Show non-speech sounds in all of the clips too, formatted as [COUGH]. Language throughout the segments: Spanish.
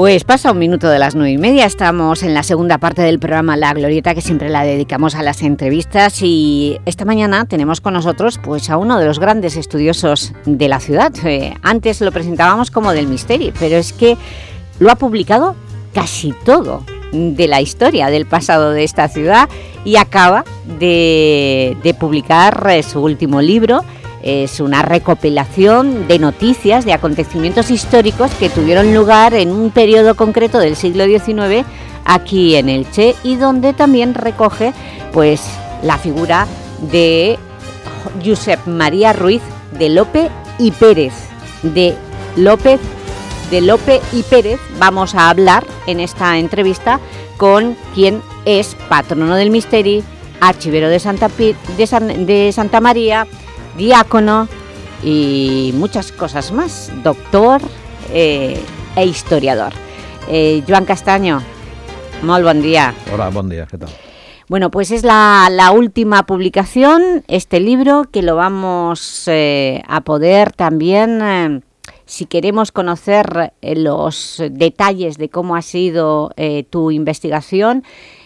Pues pasa un minuto de las nueve y media, estamos en la segunda parte del programa La Glorieta, que siempre la dedicamos a las entrevistas y esta mañana tenemos con nosotros pues, a uno de los grandes estudiosos de la ciudad. Eh, antes lo presentábamos como del misterio, pero es que lo ha publicado casi todo de la historia del pasado de esta ciudad y acaba de, publicar eh, su último libro, es una recopilación de noticias, de acontecimientos históricos que tuvieron lugar en un periodo concreto del siglo XIX aquí en Elche y donde también recoge pues, la figura de Josep María Ruiz de Lope y Pérez. De López, de Lope y Pérez vamos a hablar en esta entrevista con quien es patrono del Misteri, archivero de Santa, de, de Santa María, diácono y muchas cosas más, doctor eh, e historiador. Eh, Joan Castaño, muy buen día. Hola, buen día, ¿qué tal? Bueno, pues es la, última publicación, este libro, que lo vamos eh, a poder también, si queremos conocer los detalles de cómo ha sido tu investigación,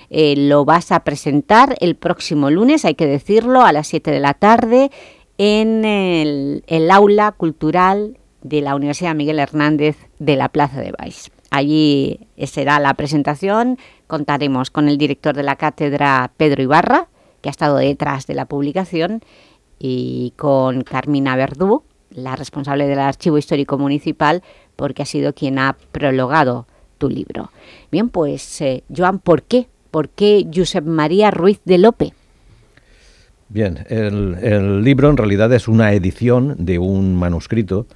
lo vas a presentar el próximo lunes, hay que decirlo, a las 7 de la tarde, en el, aula cultural de la Universidad Miguel Hernández de la Plaza de Baix. Allí será la presentación, contaremos con el director de la cátedra Pedro Ibarra, que ha estado detrás de la publicación, y con Carmina Verdú, la responsable del Archivo Histórico Municipal, porque ha sido quien ha prologado tu libro. Bien, pues, eh, Joan, ¿por qué? ¿Por qué Josep María Ruiz de Lope? Bien, el, libro en realidad es una edición de un manuscrito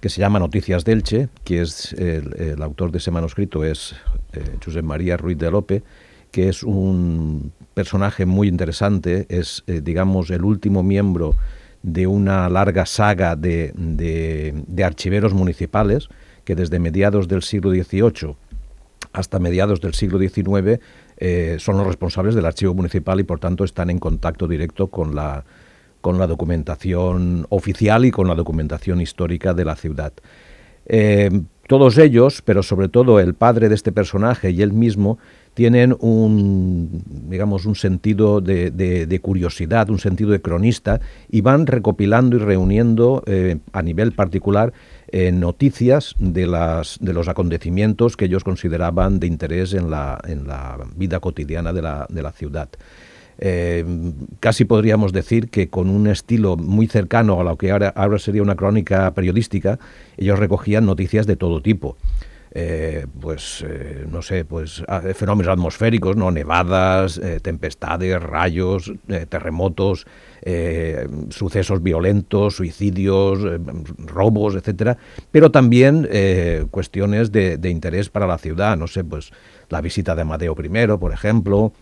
que se llama Noticias delche, que es el, autor de ese manuscrito es eh, José María Ruiz de Lope, que es un personaje muy interesante, es, eh, digamos, el último miembro de una larga saga de, de, archiveros municipales que desde mediados del siglo XVIII hasta mediados del siglo XIX eh, son los responsables del archivo municipal y por tanto están en contacto directo con la, con la documentación oficial y con la documentación histórica de la ciudad. Eh, todos ellos, pero sobre todo el padre de este personaje y él mismo, tienen un, digamos, un sentido de, curiosidad, un sentido de cronista, y van recopilando y reuniendo eh, a nivel particular eh, noticias de, las, de los acontecimientos que ellos consideraban de interés en la, en la vida cotidiana de la, de la ciudad. Eh, casi podríamos decir que con un estilo muy cercano a lo que ahora, ahora sería una crónica periodística, ellos recogían noticias de todo tipo. Eh, pues eh, no sé, pues ah, fenómenos atmosféricos, no nevadas, eh, tempestades, rayos, terremotos, sucesos violentos, suicidios, robos, etcétera, pero también cuestiones de, de, interés para la ciudad, no sé, pues la visita de Amadeo I, por ejemplo,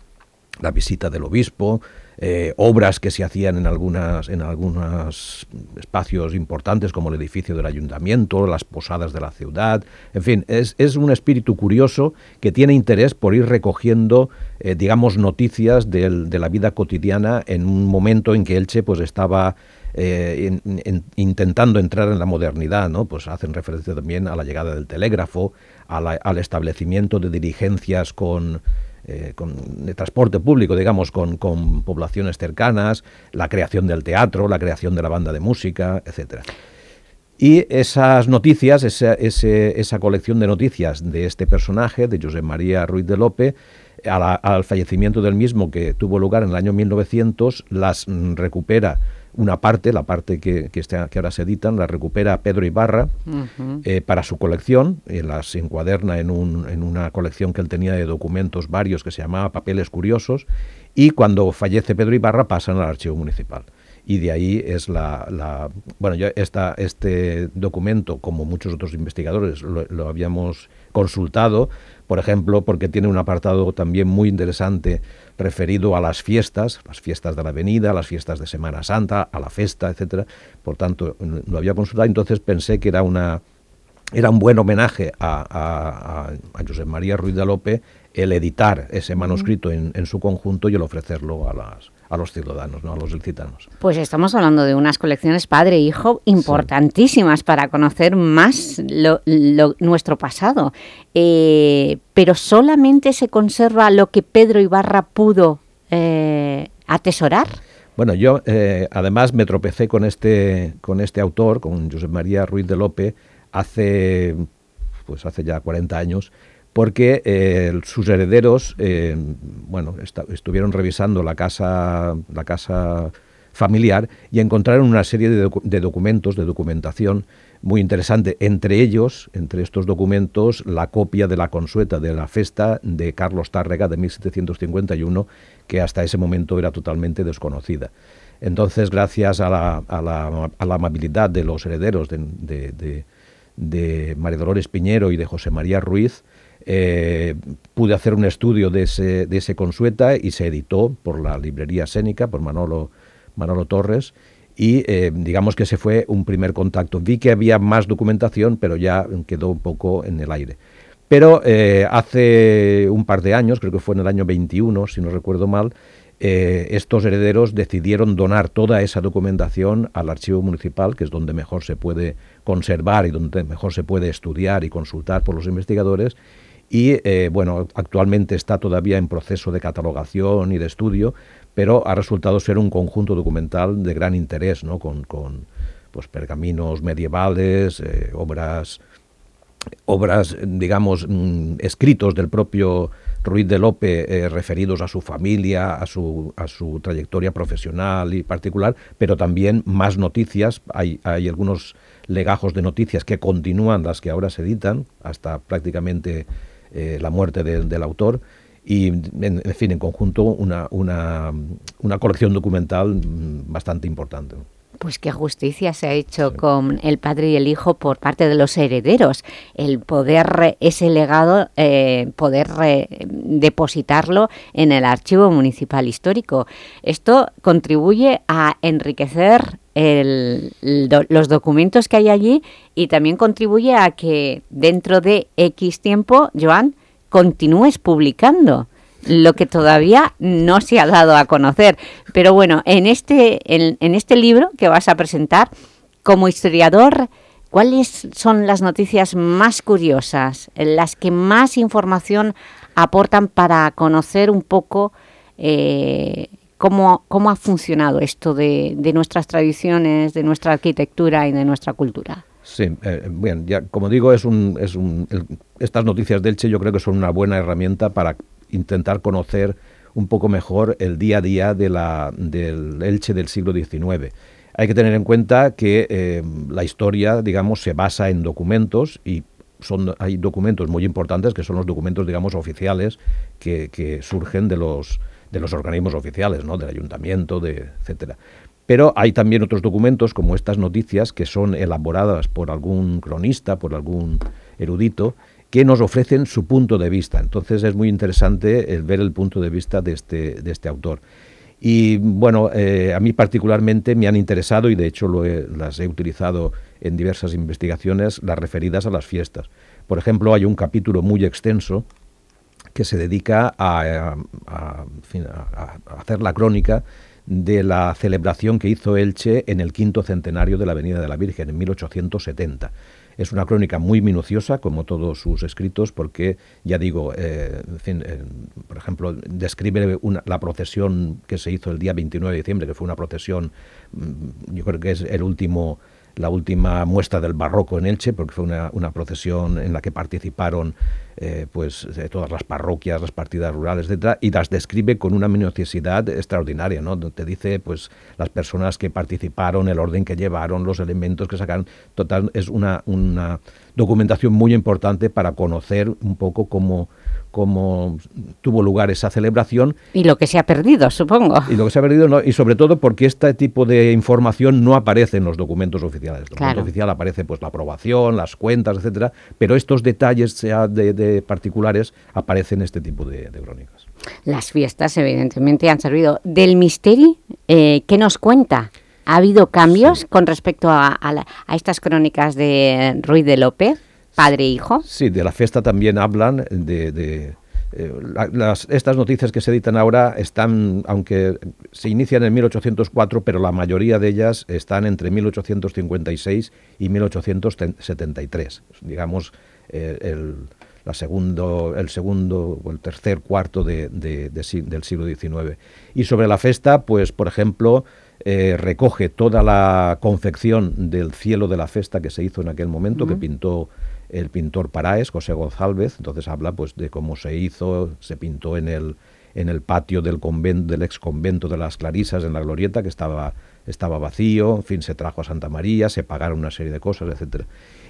la visita del obispo, eh, obras que se hacían en algunas en algunos espacios importantes como el edificio del ayuntamiento, las posadas de la ciudad, en fin, es, un espíritu curioso que tiene interés por ir recogiendo, eh, digamos, noticias de la vida cotidiana en un momento en que Elche pues estaba eh, intentando entrar en la modernidad, ¿no? Pues hacen referencia también a la llegada del telégrafo, al establecimiento de dirigencias con eh, con, transporte público, digamos, con, con, poblaciones cercanas, la creación del teatro, la creación de la banda de música, etcétera. Y esas noticias, esa, esa colección de noticias de este personaje, de José María Ruiz de Lope, al fallecimiento del mismo que tuvo lugar en el año 1900, las recupera una parte, la parte que, que, que ahora se editan, la recupera Pedro Ibarra eh, para su colección, y las encuaderna en, un, en una colección que él tenía de documentos varios que se llamaba Papeles Curiosos, y cuando fallece Pedro Ibarra pasan al archivo municipal. y de ahí es la... bueno, yo esta, este documento, como muchos otros investigadores, lo, habíamos consultado, por ejemplo, porque tiene un apartado también muy interesante referido a las fiestas, las fiestas de la Avenida, las fiestas de Semana Santa, a la festa, etcétera. Por tanto, lo había consultado, entonces pensé que era una era un buen homenaje a, a, José María Ruiz de Lope el editar ese manuscrito en, en, su conjunto y el ofrecerlo a las, a los ciudadanos, ¿no? a los ilicitanos. Pues estamos hablando de unas colecciones padre-hijo e importantísimas para conocer más nuestro pasado. Eh, pero solamente se conserva lo que Pedro Ibarra pudo eh, atesorar. Bueno, yo eh, además me tropecé con este, con este autor, con José María Ruiz de Lope, hace, pues hace ya 40 años, porque eh, sus herederos eh, bueno, estuvieron revisando la casa, la casa familiar y encontraron una serie de, documentos, de documentación muy interesante. Entre ellos, entre estos documentos, la copia de la consueta de la festa de Carlos Tárrega de 1751, que hasta ese momento era totalmente desconocida. Entonces, gracias a la, a la, amabilidad de los herederos de, de María Dolores Piñero y de José María Ruiz, eh, pude hacer un estudio de ese, de ese consueta y se editó por la librería escénica, por Manolo, Manolo Torres, y eh, digamos que ese fue un primer contacto. Vi que había más documentación, pero ya quedó un poco en el aire. Pero eh, hace un par de años, creo que fue en el año 21, si no recuerdo mal, estos herederos decidieron donar toda esa documentación al archivo municipal, que es donde mejor se puede conservar y donde mejor se puede estudiar y consultar por los investigadores, y eh, bueno, actualmente está todavía en proceso de catalogación y de estudio, pero ha resultado ser un conjunto documental de gran interés, ¿no? con, con pues, pergaminos medievales, eh, obras, obras, digamos, mm, escritos del propio Ruiz de Lope eh, referidos a su familia, a su, a su trayectoria profesional y particular, pero también más noticias. Hay, hay algunos legajos de noticias que continúan las que ahora se editan, hasta prácticamente eh, la muerte del autor y, en, fin, en conjunto una, una, una colección documental mm, bastante importante. Pues qué justicia se ha hecho con el padre y el hijo por parte de los herederos. El poder, ese legado, eh, poder depositarlo en el Archivo Municipal Histórico. Esto contribuye a enriquecer los documentos que hay allí y también contribuye a que dentro de X tiempo, Joan, continúes publicando lo que todavía no se ha dado a conocer. Pero bueno, en este, en, este libro que vas a presentar, como historiador, ¿cuáles son las noticias más curiosas, las que más información aportan para conocer un poco eh, cómo, cómo ha funcionado esto de, nuestras tradiciones, de nuestra arquitectura y de nuestra cultura? Sí, eh, bien, ya como digo, es un, es un, estas noticias del Che yo creo que son una buena herramienta para intentar conocer un poco mejor el día a día de la, del Elche del siglo XIX. Hay que tener en cuenta que eh, la historia, digamos, se basa en documentos y son, hay documentos muy importantes que son los documentos, digamos, oficiales que, que surgen de los, de los organismos oficiales, ¿no? del ayuntamiento, de, etcétera. Pero hay también otros documentos, como estas noticias, que son elaboradas por algún cronista, por algún erudito, que nos ofrecen su punto de vista. Entonces es muy interesante el ver el punto de vista de este, de este autor. Y bueno, eh, a mí particularmente me han interesado y de hecho las he utilizado en diversas investigaciones, las referidas a las fiestas. Por ejemplo, hay un capítulo muy extenso que se dedica a, a hacer la crónica de la celebración que hizo Elche en el quinto centenario de la Avenida de la Virgen, en 1870. Es una crónica muy minuciosa, como todos sus escritos, porque, ya digo, eh, eh, por ejemplo, describe la procesión que se hizo el día 29 de diciembre, que fue una procesión, mm, yo creo que es el último la última muestra del barroco en Elche, porque fue una, una procesión en la que participaron eh, pues, todas las parroquias, las partidas rurales, etcétera, y las describe con una minuciosidad extraordinaria, ¿no? Te dice pues las personas que participaron, el orden que llevaron, los elementos que sacaron. Total, es una, una documentación muy importante para conocer un poco cómo cómo tuvo lugar esa celebración. Y lo que se ha perdido, supongo. Y lo que se ha perdido, no, y sobre todo porque este tipo de información no aparece en los documentos oficiales. En el documento oficial aparece pues la aprobación, las cuentas, etcétera, pero estos detalles sea de, particulares aparecen en este tipo de, crónicas. Las fiestas, evidentemente, han servido. Del misterio, eh, ¿qué nos cuenta? ¿Ha habido cambios con respecto a, estas crónicas de Ruiz de López? Padre e hijo. Sí, de la fiesta también hablan de... Eh, estas noticias que se editan ahora están, aunque se inician en 1804, pero la mayoría de ellas están entre 1856 y 1873. Digamos, eh, el, la segundo, el segundo o el tercer cuarto de, del siglo XIX. Y sobre la festa, pues, por ejemplo, eh, recoge toda la confección del cielo de la festa que se hizo en aquel momento, que pintó el pintor Paraes, José González, entonces habla pues de cómo se hizo, se pintó en el, en el patio del, convento, del ex convento de las Clarisas, en la Glorieta, que estaba, estaba vacío, en fin, se trajo a Santa María, se pagaron una serie de cosas, etcétera.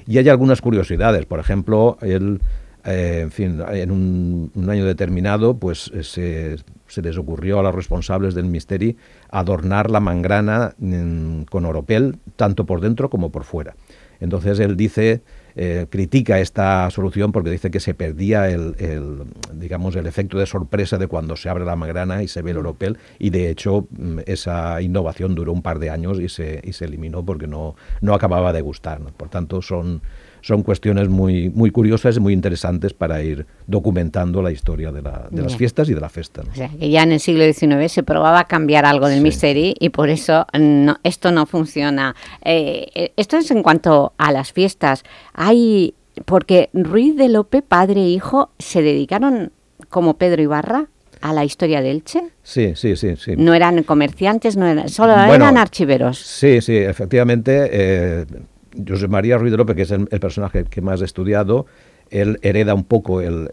Y hay algunas curiosidades, por ejemplo, él, eh, en fin, en un, año determinado, pues se, les ocurrió a los responsables del misterio adornar la mangrana mm, con oropel, tanto por dentro como por fuera. Entonces él dice eh, critica esta solución porque dice que se perdía el, digamos, el efecto de sorpresa de cuando se abre la magrana y se ve el oropel y de hecho mm, esa innovación duró un par de años y se, y se eliminó porque no, no acababa de gustar. Por tanto, son son cuestiones muy, muy curiosas y muy interesantes para ir documentando la historia de, las fiestas y de la festa. O sea, que ya en el siglo XIX se probaba a cambiar algo del misterio y por eso no, esto no funciona. Eh, esto es en cuanto a las fiestas. Hay, porque Ruiz de Lope, padre e hijo, se dedicaron como Pedro Ibarra a la historia de Elche? Sí, sí, sí. sí. No eran comerciantes, no eran, solo eran archiveros. Sí, sí, efectivamente. Eh, José María Ruiz de López, que es el, personaje que más he estudiado, él hereda un poco el,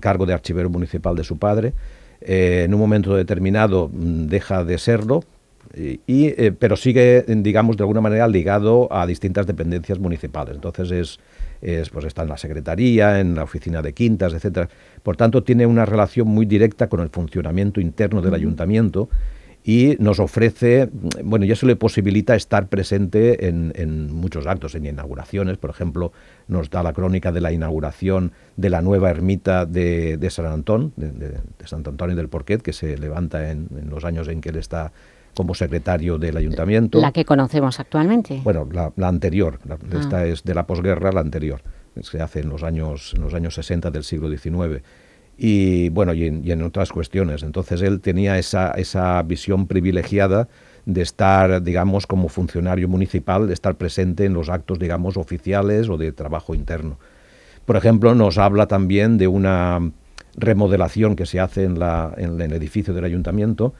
cargo de archivero municipal de su padre. Eh, en un momento determinado mm, deja de serlo, y, eh, pero sigue, digamos, de alguna manera ligado a distintas dependencias municipales. Entonces es, es, pues está en la secretaría, en la oficina de quintas, etcétera. Por tanto, tiene una relación muy directa con el funcionamiento interno del ayuntamiento y nos ofrece, bueno, ya se le posibilita estar presente en, muchos actos, en inauguraciones, por ejemplo, nos da la crónica de la inauguración de la nueva ermita de, San Antón, de, de, Sant Antonio del Porquet, que se levanta en, los años en que él está como secretario del ayuntamiento. ¿La que conocemos actualmente? Bueno, la, anterior, ah. esta es de la posguerra, la anterior, se hace en los años, en los años 60 del siglo XIX y bueno, y en, otras cuestiones. Entonces él tenía esa, esa visión privilegiada de estar, digamos, como funcionario municipal, de estar presente en los actos, digamos, oficiales o de trabajo interno. Por ejemplo, nos habla también de una remodelación que se hace en, la, en el edificio del ayuntamiento,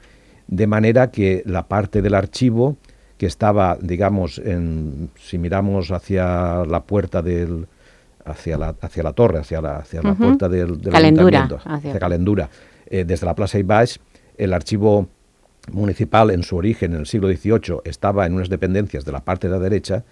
de manera que la parte del archivo que estaba, digamos, en, si miramos hacia la puerta del, hacia la, hacia la torre, hacia la, hacia la puerta del, del ayuntamiento, hacia, Calendura. Eh, desde la Plaza Ibaix, el archivo municipal en su origen, en el siglo XVIII, estaba en unas dependencias de la parte de la derecha,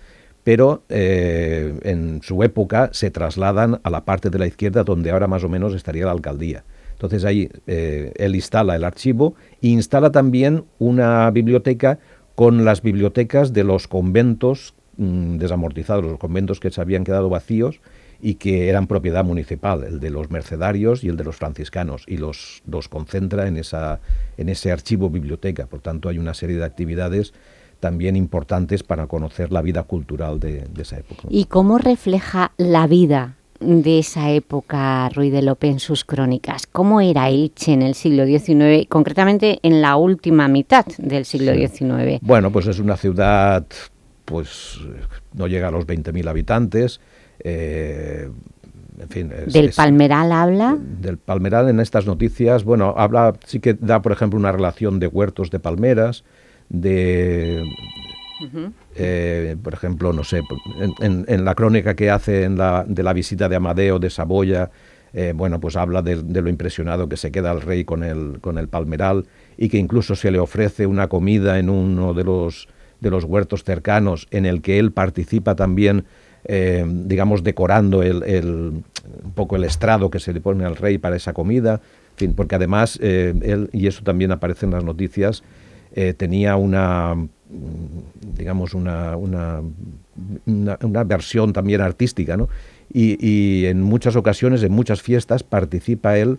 pero eh, en su época se trasladan a la parte de la izquierda, donde ahora más o menos estaría la alcaldía. Entonces ahí eh, él instala el archivo e instala también una biblioteca con las bibliotecas de los conventos mm, desamortizados, los conventos que se habían quedado vacíos y que eran propiedad municipal, el de los mercedarios y el de los franciscanos, y los, los concentra en, esa, en ese archivo biblioteca. Por tanto, hay una serie de actividades también importantes para conocer la vida cultural de, esa época. ¿Y cómo refleja la vida de esa época Ruiz de Lope en sus crónicas? ¿Cómo era Elche en el siglo XIX, concretamente en la última mitad del siglo XIX? Bueno, pues es una ciudad, pues no llega a los 20.000 habitantes, en fin, ¿Del Palmeral habla? Del Palmeral en estas noticias, bueno, habla, sí que da, por ejemplo, una relación de huertos de palmeras, de, eh, por ejemplo, no sé, en, la crónica que hace en la, de la visita de Amadeo de Saboya, eh, bueno, pues habla de, de, lo impresionado que se queda el rey con el, con el palmeral y que incluso se le ofrece una comida en uno de los, de los huertos cercanos en el que él participa también eh, digamos, decorando el, un poco el estrado que se le pone al rey para esa comida, fin, porque además eh, él, y eso también aparece en las noticias, eh, tenía una, digamos, una, una, una, versión también artística, ¿no? Y, y, en muchas ocasiones, en muchas fiestas, participa él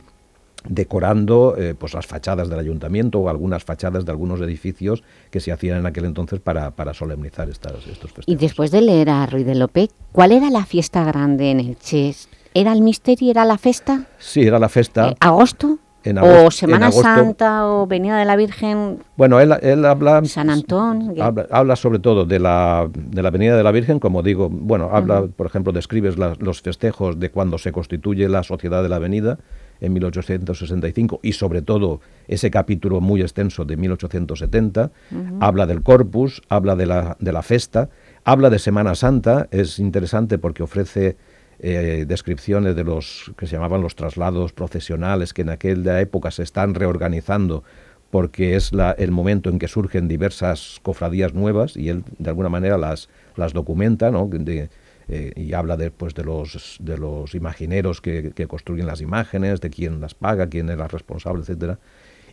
decorando eh, pues las fachadas del ayuntamiento o algunas fachadas de algunos edificios que se hacían en aquel entonces para, para solemnizar estas, estos festejos. Y después de leer a Ruiz de López, ¿cuál era la fiesta grande en el Ches? ¿Era el misterio, era la festa? Sí, era la festa. Eh, ¿Agosto? o Semana Santa o Venida de la Virgen. Bueno, él, él habla. San Antón. Habla, sobre todo de la, de la Venida de la Virgen, como digo, bueno, habla, por ejemplo, describes los festejos de cuando se constituye la Sociedad de la Avenida en 1865 y sobre todo ese capítulo muy extenso de 1870, habla del corpus, habla de la, de la festa, habla de Semana Santa, es interesante porque ofrece eh, descripciones de los que se llamaban los traslados procesionales que en aquella época se están reorganizando porque es la, el momento en que surgen diversas cofradías nuevas y él de alguna manera las, las documenta, ¿no? Eh, y habla después de los, de los imagineros que, construyen las imágenes, de quién las paga, quién es la responsable, etcétera.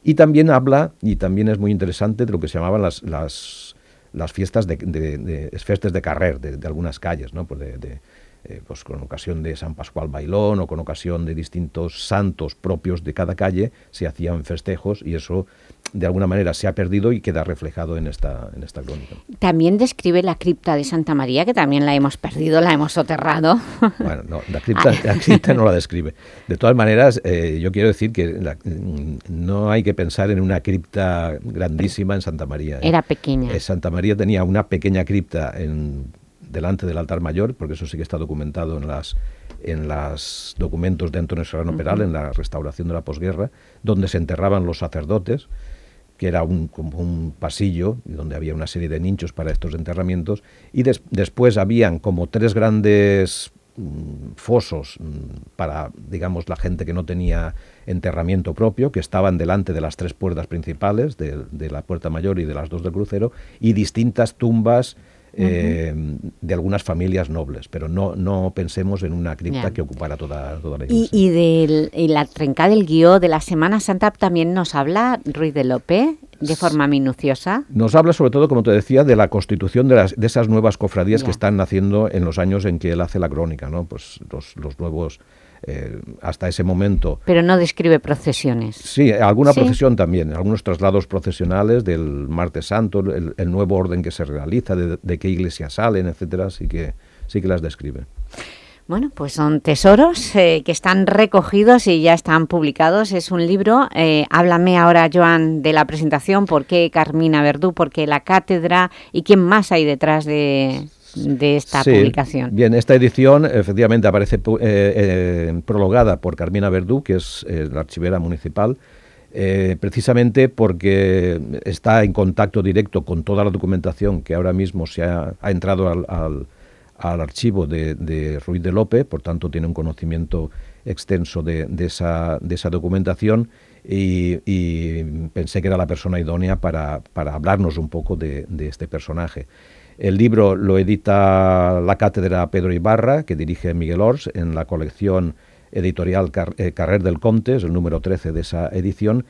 Y también habla, y también es muy interesante, de lo que se llamaban las, las, las fiestas de, de, de, de carrer, de, algunas calles, ¿no? Pues de, eh, pues con ocasión de San Pascual Bailón o con ocasión de distintos santos propios de cada calle, se hacían festejos y eso de alguna manera se ha perdido y queda reflejado en esta, en esta crónica. También describe la cripta de Santa María, que también la hemos perdido, la hemos soterrado. [LAUGHS] Bueno, no, la cripta, no la describe. De todas maneras, eh, yo quiero decir que no hay que pensar en una cripta grandísima en Santa María. ¿eh? Era pequeña. Santa María tenía una pequeña cripta en, delante del altar mayor, porque eso sí que está documentado en las en los documentos de Antonio Serrano Peral, en la restauración de la posguerra, donde se enterraban los sacerdotes que era un, como un pasillo donde había una serie de nichos para estos enterramientos, y después habían como tres grandes mm, fosos mm, para, digamos, la gente que no tenía enterramiento propio, que estaban delante de las tres puertas principales, de, de la puerta mayor y de las dos del crucero, y distintas tumbas eh, de algunas familias nobles, pero no, no pensemos en una cripta que ocupara toda, toda la iglesia. Y, de la trenca del guion de la Semana Santa también nos habla Ruiz de López de forma minuciosa. Nos habla sobre todo, como te decía, de la constitución de, las, de esas nuevas cofradías que están naciendo en los años en que él hace la crónica, ¿no? Pues los, los nuevos eh, hasta ese momento. Pero no describe procesiones. Sí, alguna procesión también, algunos traslados procesionales del Martes Santo, el, nuevo orden que se realiza, de, qué iglesia salen, etcétera, sí que, sí que las describe. Bueno, pues son tesoros eh, que están recogidos y ya están publicados. Es un libro. Eh, háblame ahora, Joan, de la presentación. ¿Por qué Carmina Verdú? ¿Por qué la cátedra? ¿Y quién más hay detrás de, de esta publicación. Bien, esta edición efectivamente aparece eh, eh, prologada por Carmina Verdú, que es eh, la archivera municipal, precisamente porque está en contacto directo con toda la documentación que ahora mismo se ha, entrado al, archivo de, Ruiz de López, por tanto tiene un conocimiento extenso de, esa, de esa, documentación y, pensé que era la persona idónea para, hablarnos un poco de este personaje. El libro lo edita la cátedra Pedro Ibarra, que dirige Miguel Ors, en la colección editorial eh, Carrer del Conte, es el número 13 de esa edición,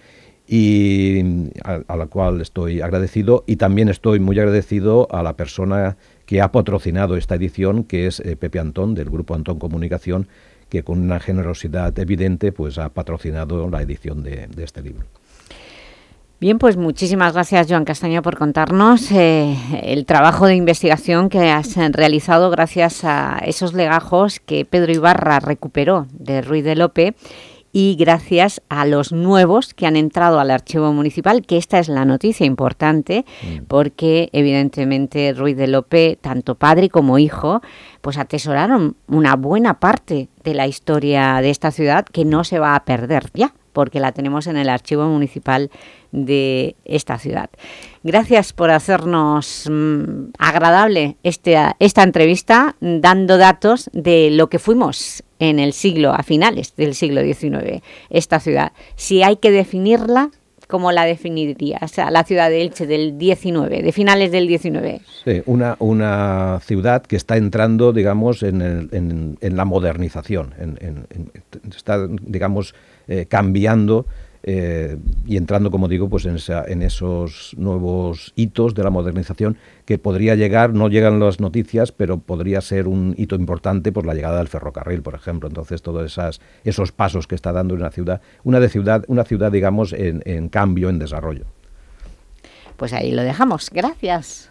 y a, la cual estoy agradecido. Y también estoy muy agradecido a la persona que ha patrocinado esta edición, que es eh, Pepe Antón, del Grupo Antón Comunicación, que con una generosidad evidente pues, ha patrocinado la edición de este libro. Bien, pues muchísimas gracias, Joan Castaño, por contarnos eh, el trabajo de investigación que has realizado gracias a esos legajos que Pedro Ibarra recuperó de Ruiz de Lope y gracias a los nuevos que han entrado al archivo municipal, que esta es la noticia importante, mm. porque evidentemente Ruiz de Lope, tanto padre como hijo, pues atesoraron una buena parte de la historia de esta ciudad que no se va a perder ya porque la tenemos en el archivo municipal de esta ciudad. Gracias por hacernos mm, agradable este, esta entrevista, dando datos de lo que fuimos en el siglo, a finales del siglo XIX, esta ciudad. Si hay que definirla, ¿cómo la definirías? A la ciudad de Elche del 19, de finales del 19. Sí, una, una ciudad que está entrando, digamos, en, la modernización, está, digamos, eh, cambiando eh, y entrando, como digo, pues en, esos nuevos hitos de la modernización que podría llegar, no llegan las noticias, pero podría ser un hito importante por la llegada del ferrocarril, por ejemplo. Entonces, todos esas, esos pasos que está dando una ciudad, una de ciudad, una ciudad, digamos, en, en cambio, en desarrollo. Pues ahí lo dejamos. Gracias.